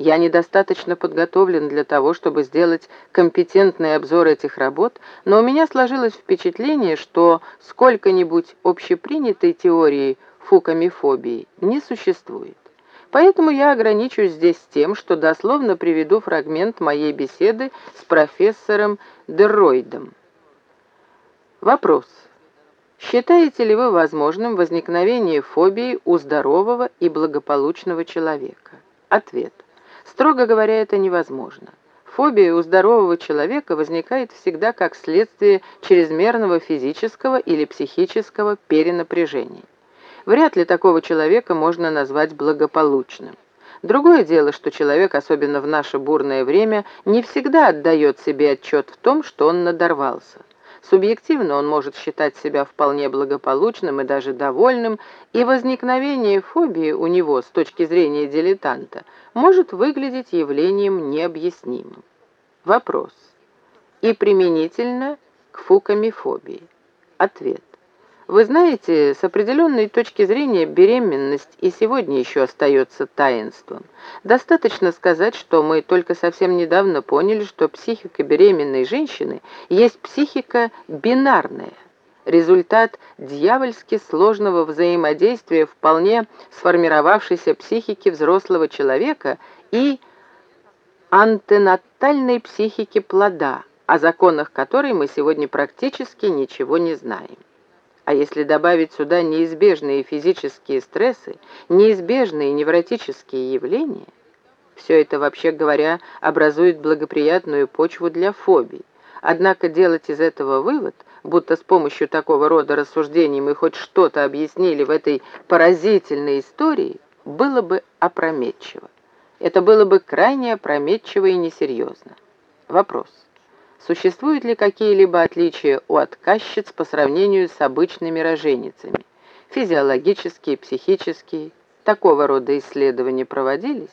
Я недостаточно подготовлен для того, чтобы сделать компетентный обзор этих работ, но у меня сложилось впечатление, что сколько-нибудь общепринятой теории фукамифобии не существует. Поэтому я ограничусь здесь тем, что дословно приведу фрагмент моей беседы с профессором Дерройдом. Вопрос. Считаете ли вы возможным возникновение фобии у здорового и благополучного человека? Ответ. Строго говоря, это невозможно. Фобия у здорового человека возникает всегда как следствие чрезмерного физического или психического перенапряжения. Вряд ли такого человека можно назвать благополучным. Другое дело, что человек, особенно в наше бурное время, не всегда отдает себе отчет в том, что он надорвался. Субъективно он может считать себя вполне благополучным и даже довольным, и возникновение фобии у него с точки зрения дилетанта может выглядеть явлением необъяснимым. Вопрос. И применительно к фукамифобии. Ответ. Вы знаете, с определенной точки зрения беременность и сегодня еще остается таинством. Достаточно сказать, что мы только совсем недавно поняли, что психика беременной женщины есть психика бинарная, результат дьявольски сложного взаимодействия вполне сформировавшейся психики взрослого человека и антенатальной психики плода, о законах которой мы сегодня практически ничего не знаем. А если добавить сюда неизбежные физические стрессы, неизбежные невротические явления, все это, вообще говоря, образует благоприятную почву для фобий. Однако делать из этого вывод, будто с помощью такого рода рассуждений мы хоть что-то объяснили в этой поразительной истории, было бы опрометчиво. Это было бы крайне опрометчиво и несерьезно. Вопрос. Существуют ли какие-либо отличия у отказчиц по сравнению с обычными роженицами? Физиологические, психические? Такого рода исследования проводились?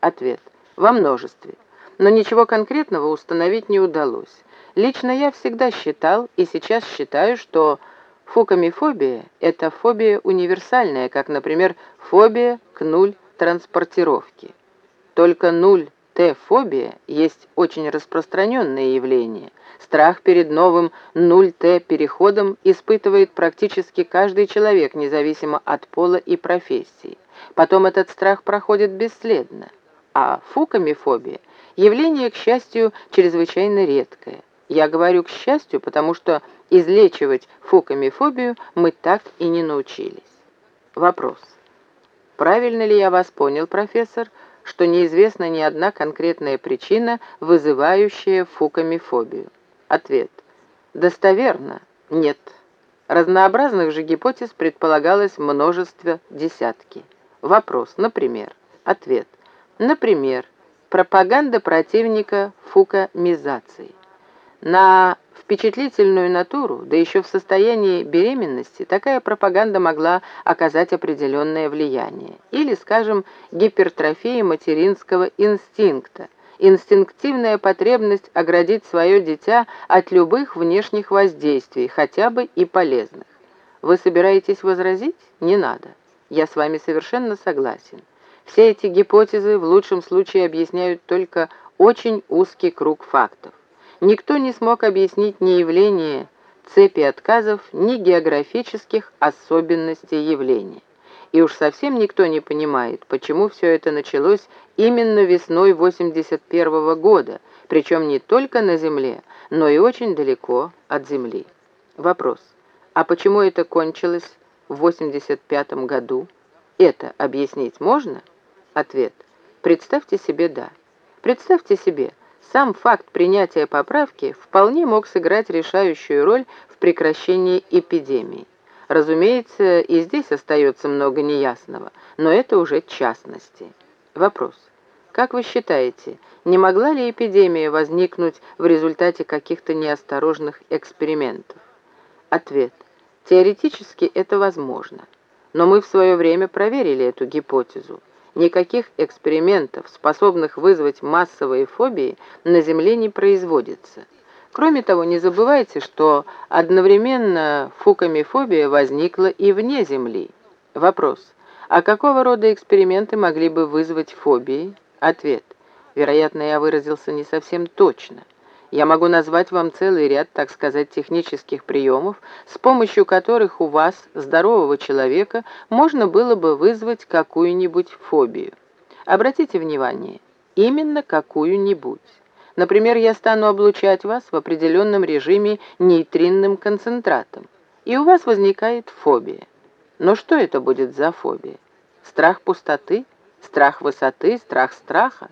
Ответ. Во множестве. Но ничего конкретного установить не удалось. Лично я всегда считал и сейчас считаю, что фукамифобия – это фобия универсальная, как, например, фобия к нуль транспортировки. Только нуль Т-фобия есть очень распространенное явление. Страх перед новым 0Т-переходом испытывает практически каждый человек, независимо от пола и профессии. Потом этот страх проходит бесследно. А фукамифобия – явление, к счастью, чрезвычайно редкое. Я говорю «к счастью», потому что излечивать фукамифобию мы так и не научились. Вопрос. Правильно ли я вас понял, профессор, что неизвестна ни одна конкретная причина, вызывающая фукамифобию. Ответ. Достоверно? Нет. Разнообразных же гипотез предполагалось множество десятки. Вопрос, например. Ответ. Например, пропаганда противника фукамизации. На впечатлительную натуру, да еще в состоянии беременности, такая пропаганда могла оказать определенное влияние. Или, скажем, гипертрофия материнского инстинкта, инстинктивная потребность оградить свое дитя от любых внешних воздействий, хотя бы и полезных. Вы собираетесь возразить? Не надо. Я с вами совершенно согласен. Все эти гипотезы в лучшем случае объясняют только очень узкий круг фактов. Никто не смог объяснить ни явление цепи отказов, ни географических особенностей явления. И уж совсем никто не понимает, почему все это началось именно весной 81 -го года, причем не только на Земле, но и очень далеко от Земли. Вопрос. А почему это кончилось в 85 году? Это объяснить можно? Ответ. Представьте себе «да». Представьте себе, сам факт принятия поправки вполне мог сыграть решающую роль в прекращении эпидемии. Разумеется, и здесь остается много неясного, но это уже частности. Вопрос. Как вы считаете, не могла ли эпидемия возникнуть в результате каких-то неосторожных экспериментов? Ответ. Теоретически это возможно, но мы в свое время проверили эту гипотезу. Никаких экспериментов, способных вызвать массовые фобии, на Земле не производится. Кроме того, не забывайте, что одновременно фукамифобия возникла и вне Земли. Вопрос. А какого рода эксперименты могли бы вызвать фобии? Ответ. Вероятно, я выразился не совсем точно. Я могу назвать вам целый ряд, так сказать, технических приемов, с помощью которых у вас, здорового человека, можно было бы вызвать какую-нибудь фобию. Обратите внимание, именно какую-нибудь. Например, я стану облучать вас в определенном режиме нейтринным концентратом, и у вас возникает фобия. Но что это будет за фобия? Страх пустоты? Страх высоты? Страх страха?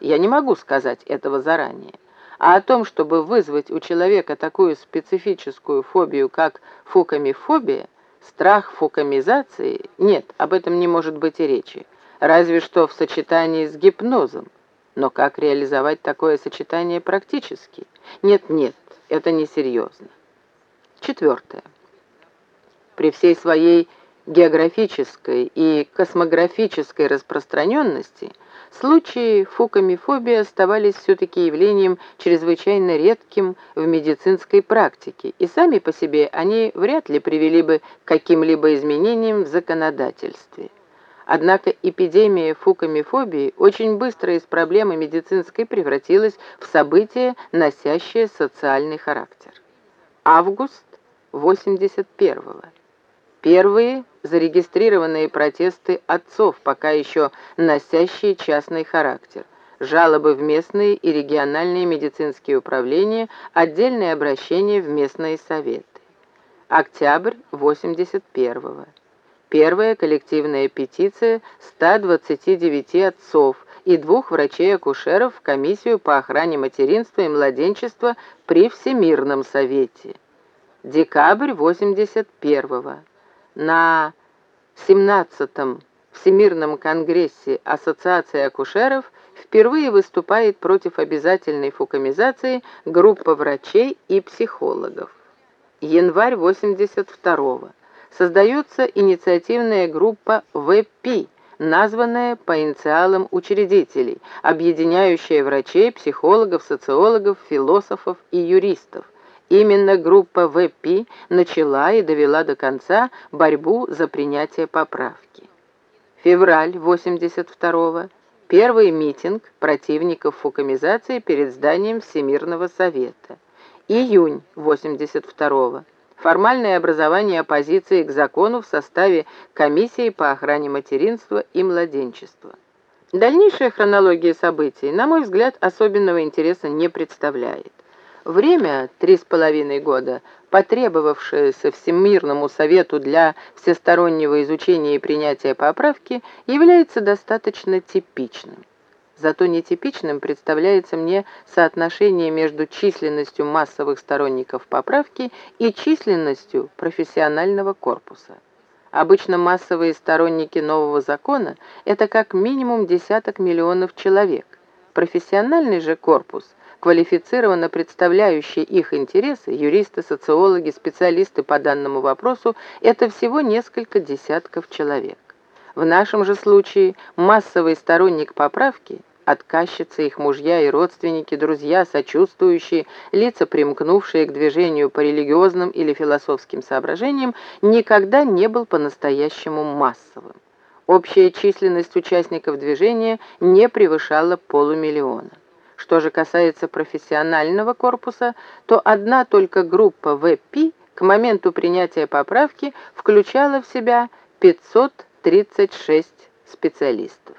Я не могу сказать этого заранее. А о том, чтобы вызвать у человека такую специфическую фобию, как фукамифобия, страх фукамизации, нет, об этом не может быть и речи, разве что в сочетании с гипнозом. Но как реализовать такое сочетание практически? Нет, нет, это несерьезно. Четвертое. При всей своей географической и космографической распространенности – Случаи фукамифобии оставались все-таки явлением чрезвычайно редким в медицинской практике, и сами по себе они вряд ли привели бы к каким-либо изменениям в законодательстве. Однако эпидемия фукамифобии очень быстро из проблемы медицинской превратилась в событие, носящее социальный характер. Август 81 -го. Первые зарегистрированные протесты отцов, пока еще носящие частный характер, жалобы в местные и региональные медицинские управления, отдельные обращения в местные советы. Октябрь 81 -го. Первая коллективная петиция 129 отцов и двух врачей-акушеров в комиссию по охране материнства и младенчества при Всемирном совете. Декабрь 81 -го на 17-м Всемирном конгрессе Ассоциации акушеров впервые выступает против обязательной фукамизации группа врачей и психологов. Январь 82-го. Создается инициативная группа ВП, названная по инициалам учредителей, объединяющая врачей, психологов, социологов, философов и юристов – Именно группа ВП начала и довела до конца борьбу за принятие поправки. Февраль 82-го. Первый митинг противников фукамизации перед зданием Всемирного совета. Июнь 82-го. Формальное образование оппозиции к закону в составе комиссии по охране материнства и младенчества. Дальнейшая хронология событий, на мой взгляд, особенного интереса не представляет. Время, три с половиной года, потребовавшееся Всемирному Совету для всестороннего изучения и принятия поправки, является достаточно типичным. Зато нетипичным представляется мне соотношение между численностью массовых сторонников поправки и численностью профессионального корпуса. Обычно массовые сторонники нового закона – это как минимум десяток миллионов человек. Профессиональный же корпус – квалифицированно представляющие их интересы, юристы, социологи, специалисты по данному вопросу, это всего несколько десятков человек. В нашем же случае массовый сторонник поправки, отказчицы, их мужья и родственники, друзья, сочувствующие, лица, примкнувшие к движению по религиозным или философским соображениям, никогда не был по-настоящему массовым. Общая численность участников движения не превышала полумиллиона. Что же касается профессионального корпуса, то одна только группа ВП к моменту принятия поправки включала в себя 536 специалистов.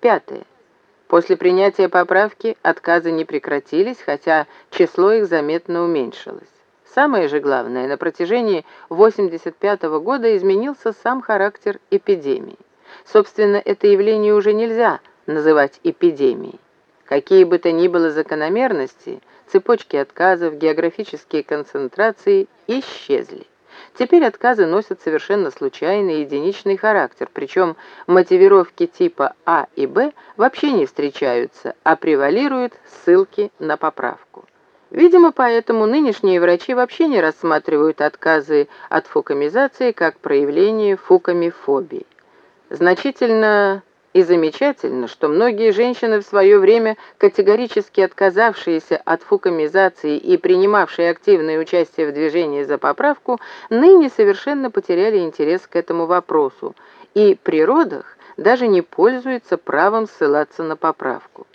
Пятое. После принятия поправки отказы не прекратились, хотя число их заметно уменьшилось. Самое же главное, на протяжении 1985 года изменился сам характер эпидемии. Собственно, это явление уже нельзя называть эпидемией. Какие бы то ни было закономерности, цепочки отказов, географические концентрации исчезли. Теперь отказы носят совершенно случайный единичный характер, причем мотивировки типа А и Б вообще не встречаются, а превалируют ссылки на поправку. Видимо, поэтому нынешние врачи вообще не рассматривают отказы от фукамизации как проявление фукамифобии. Значительно и замечательно, что многие женщины в свое время, категорически отказавшиеся от фукамизации и принимавшие активное участие в движении за поправку, ныне совершенно потеряли интерес к этому вопросу и при родах даже не пользуется правом ссылаться на поправку.